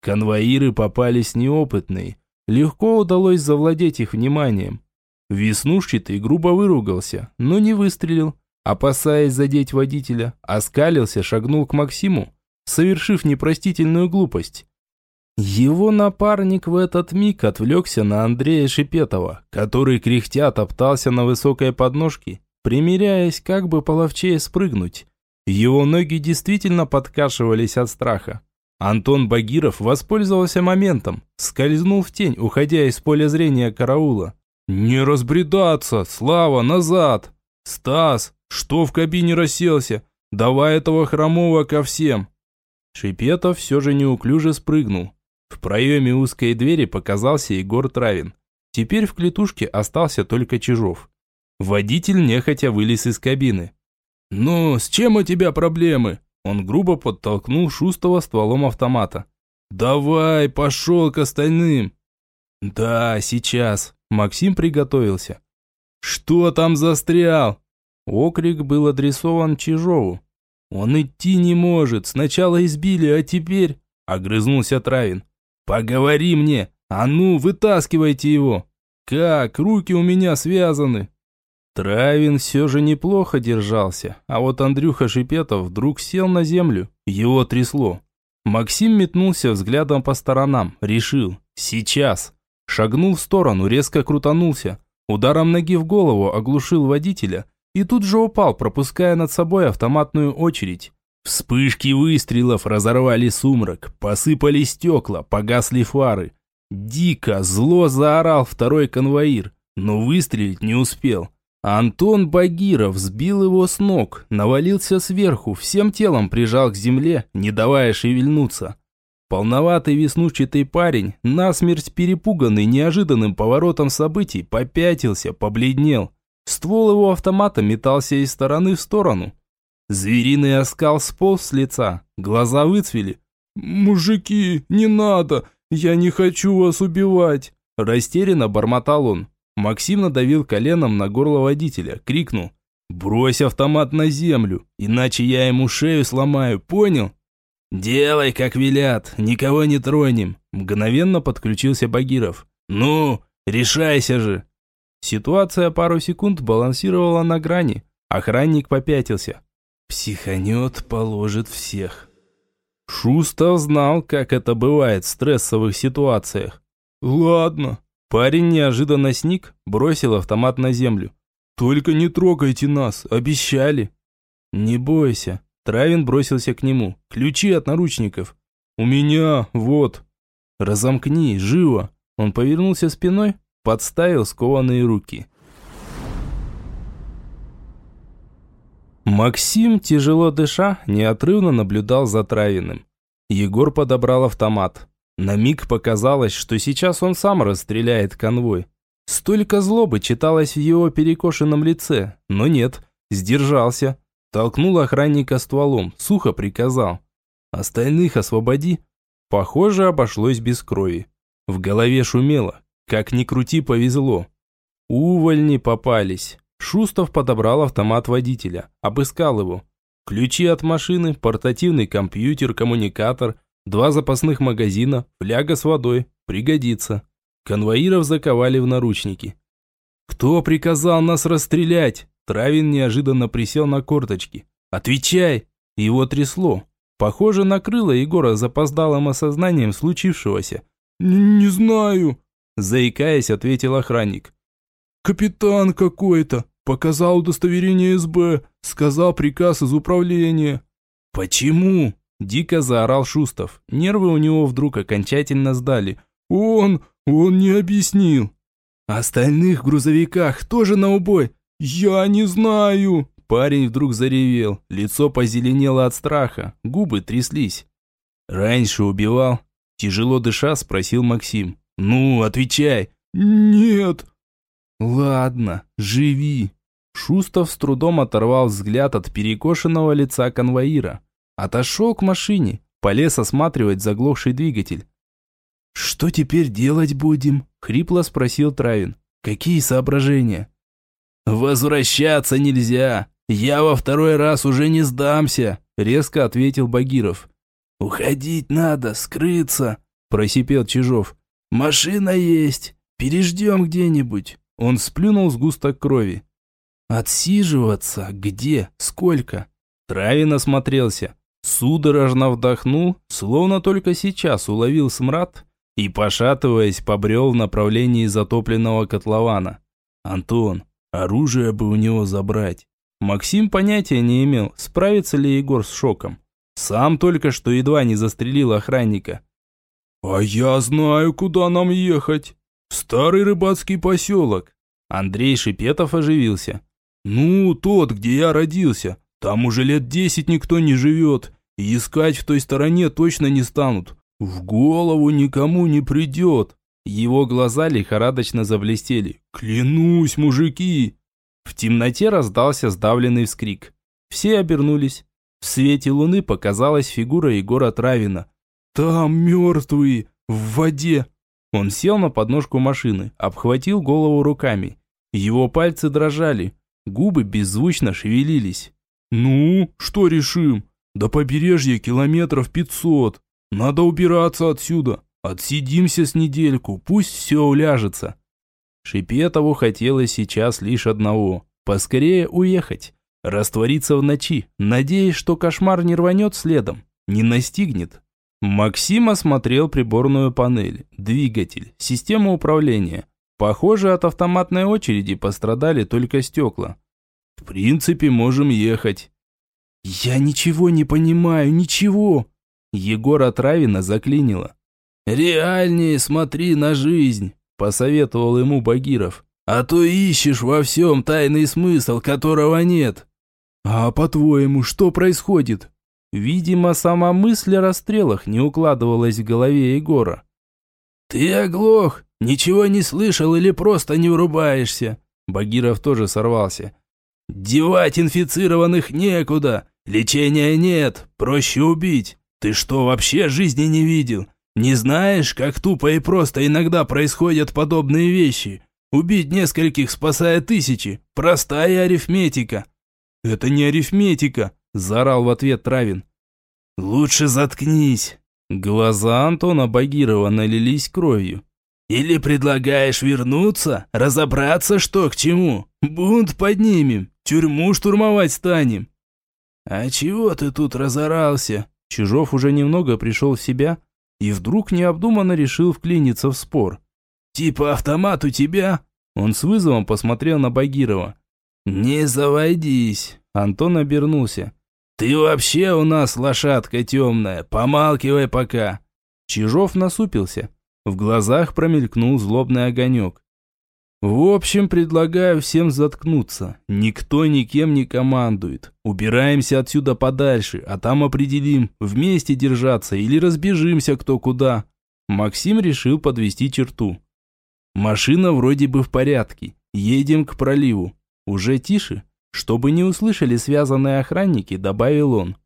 Конвоиры попались неопытные, легко удалось завладеть их вниманием. Веснушчатый грубо выругался, но не выстрелил, опасаясь задеть водителя, оскалился, шагнул к Максиму, совершив непростительную глупость. Его напарник в этот миг отвлекся на Андрея Шипетова, который кряхтя топтался на высокой подножке, примеряясь, как бы половчее спрыгнуть. Его ноги действительно подкашивались от страха. Антон Багиров воспользовался моментом, скользнул в тень, уходя из поля зрения караула. «Не разбредаться! Слава, назад! Стас, что в кабине расселся? Давай этого хромого ко всем!» Шипетов все же неуклюже спрыгнул. В проеме узкой двери показался Егор Травин. Теперь в клетушке остался только Чижов. Водитель нехотя вылез из кабины. «Ну, с чем у тебя проблемы?» Он грубо подтолкнул Шустова стволом автомата. «Давай, пошел к остальным!» «Да, сейчас». Максим приготовился. «Что там застрял?» Окрик был адресован Чижову. «Он идти не может, сначала избили, а теперь...» Огрызнулся Травин. «Поговори мне! А ну, вытаскивайте его!» «Как? Руки у меня связаны!» Травин все же неплохо держался, а вот Андрюха Шипетов вдруг сел на землю. Его трясло. Максим метнулся взглядом по сторонам, решил «сейчас». Шагнул в сторону, резко крутанулся. Ударом ноги в голову оглушил водителя и тут же упал, пропуская над собой автоматную очередь. Вспышки выстрелов разорвали сумрак, посыпали стекла, погасли фары. Дико, зло заорал второй конвоир, но выстрелить не успел. Антон Багиров сбил его с ног, навалился сверху, всем телом прижал к земле, не давая шевельнуться. Полноватый веснушчатый парень, насмерть перепуганный неожиданным поворотом событий, попятился, побледнел. Ствол его автомата метался из стороны в сторону, Звериный оскал сполз с лица, глаза выцвели. «Мужики, не надо! Я не хочу вас убивать!» Растерянно бормотал он. Максим надавил коленом на горло водителя, крикнул. «Брось автомат на землю, иначе я ему шею сломаю, понял?» «Делай, как велят, никого не тронем», мгновенно подключился Багиров. «Ну, решайся же!» Ситуация пару секунд балансировала на грани. Охранник попятился. Психанет положит всех. Шустов знал, как это бывает в стрессовых ситуациях. «Ладно». Парень неожиданно сник, бросил автомат на землю. «Только не трогайте нас, обещали». «Не бойся». Травин бросился к нему. «Ключи от наручников». «У меня, вот». «Разомкни, живо». Он повернулся спиной, подставил скованные руки. Максим, тяжело дыша, неотрывно наблюдал за Травиным. Егор подобрал автомат. На миг показалось, что сейчас он сам расстреляет конвой. Столько злобы читалось в его перекошенном лице, но нет, сдержался. Толкнул охранника стволом, сухо приказал. «Остальных освободи». Похоже, обошлось без крови. В голове шумело. Как ни крути, повезло. Увольни попались. Шустов подобрал автомат водителя, обыскал его. Ключи от машины, портативный компьютер, коммуникатор, два запасных магазина, фляга с водой. Пригодится. Конвоиров заковали в наручники. «Кто приказал нас расстрелять?» Травин неожиданно присел на корточки. «Отвечай!» Его трясло. Похоже, накрыло Егора запоздалым осознанием случившегося. «Не знаю», – заикаясь, ответил охранник. «Капитан какой-то. Показал удостоверение СБ. Сказал приказ из управления». «Почему?» – дико заорал Шустов. Нервы у него вдруг окончательно сдали. «Он... он не объяснил». «Остальных грузовиках тоже на убой?» «Я не знаю». Парень вдруг заревел. Лицо позеленело от страха. Губы тряслись. «Раньше убивал?» Тяжело дыша, спросил Максим. «Ну, отвечай». «Нет». «Ладно, живи». Шустов с трудом оторвал взгляд от перекошенного лица конвоира. Отошел к машине, полез осматривать заглохший двигатель. «Что теперь делать будем?» – хрипло спросил Травин. «Какие соображения?» «Возвращаться нельзя! Я во второй раз уже не сдамся!» – резко ответил Багиров. «Уходить надо, скрыться!» – просипел Чижов. «Машина есть! Переждем где-нибудь!» Он сплюнул сгусток крови. «Отсиживаться? Где? Сколько?» Травин осмотрелся. Судорожно вдохнул, словно только сейчас уловил смрад и, пошатываясь, побрел в направлении затопленного котлована. «Антон, оружие бы у него забрать». Максим понятия не имел, справится ли Егор с шоком. Сам только что едва не застрелил охранника. «А я знаю, куда нам ехать. В старый рыбацкий поселок». Андрей Шипетов оживился. «Ну, тот, где я родился. Там уже лет десять никто не живет. И искать в той стороне точно не станут. В голову никому не придет». Его глаза лихорадочно заблестели. «Клянусь, мужики!» В темноте раздался сдавленный вскрик. Все обернулись. В свете луны показалась фигура Егора Травина. «Там мертвые, в воде!» Он сел на подножку машины, обхватил голову руками. Его пальцы дрожали, губы беззвучно шевелились. «Ну, что решим? До побережья километров пятьсот. Надо убираться отсюда. Отсидимся с недельку, пусть все уляжется». Шипетову хотелось сейчас лишь одного – поскорее уехать. Раствориться в ночи, надеясь, что кошмар не рванет следом, не настигнет. Максим осмотрел приборную панель, двигатель, систему управления. Похоже, от автоматной очереди пострадали только стекла. В принципе, можем ехать. Я ничего не понимаю, ничего. Егора Травина заклинило. «Реальнее смотри на жизнь», – посоветовал ему Багиров. «А то ищешь во всем тайный смысл, которого нет». «А по-твоему, что происходит?» Видимо, сама мысль о расстрелах не укладывалась в голове Егора. «Ты оглох? Ничего не слышал или просто не врубаешься?» Багиров тоже сорвался. «Девать инфицированных некуда, лечения нет, проще убить. Ты что, вообще жизни не видел? Не знаешь, как тупо и просто иногда происходят подобные вещи? Убить нескольких, спасая тысячи, простая арифметика». «Это не арифметика!» – заорал в ответ Травин. «Лучше заткнись!» Глаза Антона Багирова налились кровью. «Или предлагаешь вернуться, разобраться, что к чему? Бунт поднимем, тюрьму штурмовать станем!» «А чего ты тут разорался?» Чужов уже немного пришел в себя и вдруг необдуманно решил вклиниться в спор. «Типа автомат у тебя?» Он с вызовом посмотрел на Багирова. «Не заводись!» Антон обернулся. «Ты вообще у нас лошадка темная, помалкивай пока!» Чижов насупился. В глазах промелькнул злобный огонек. В общем, предлагаю всем заткнуться. Никто никем не командует. Убираемся отсюда подальше, а там определим, вместе держаться или разбежимся кто куда. Максим решил подвести черту. Машина вроде бы в порядке. Едем к проливу. Уже тише, чтобы не услышали связанные охранники, добавил он.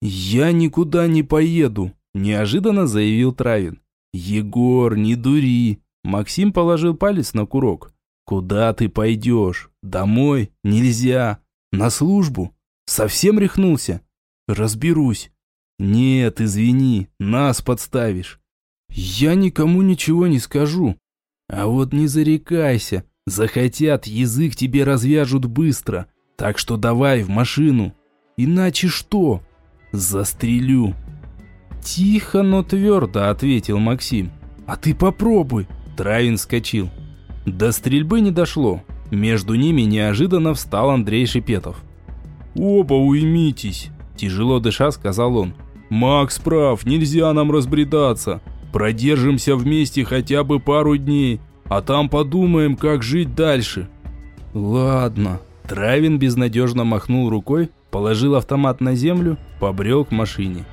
«Я никуда не поеду», – неожиданно заявил Травин. «Егор, не дури!» Максим положил палец на курок. «Куда ты пойдешь? Домой? Нельзя. На службу? Совсем рехнулся? Разберусь. Нет, извини, нас подставишь. Я никому ничего не скажу. А вот не зарекайся. Захотят, язык тебе развяжут быстро. Так что давай в машину. Иначе что? Застрелю. «Тихо, но твердо», — ответил Максим. «А ты попробуй». Травин скочил. До стрельбы не дошло. Между ними неожиданно встал Андрей Шипетов. «Оба уймитесь», – тяжело дыша сказал он. «Макс прав, нельзя нам разбредаться. Продержимся вместе хотя бы пару дней, а там подумаем, как жить дальше». «Ладно». Травин безнадежно махнул рукой, положил автомат на землю, побрел к машине.